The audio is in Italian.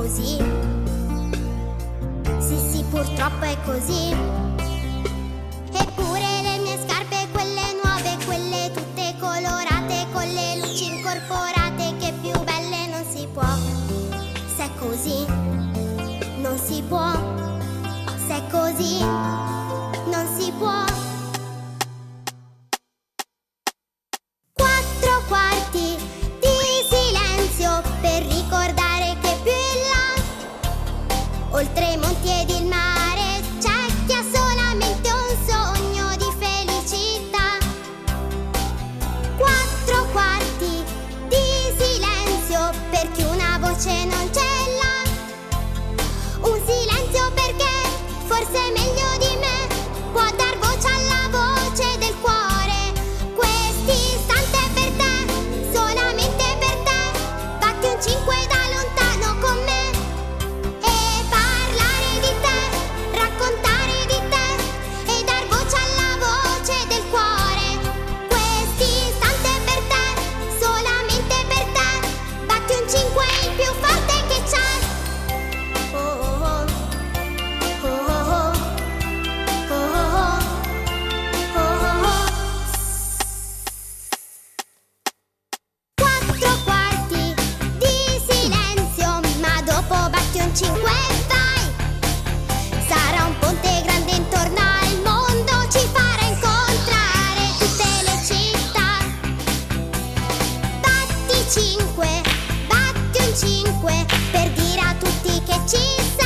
così. Sì, sì, purtroppo è così. Eppure le mie scarpe, quelle nuove, quelle tutte colorate, con le luci incorporate, che più belle non si può. Se è così, non si può. Se è così. 5, batti un 5 per dire a tutti che ci sei.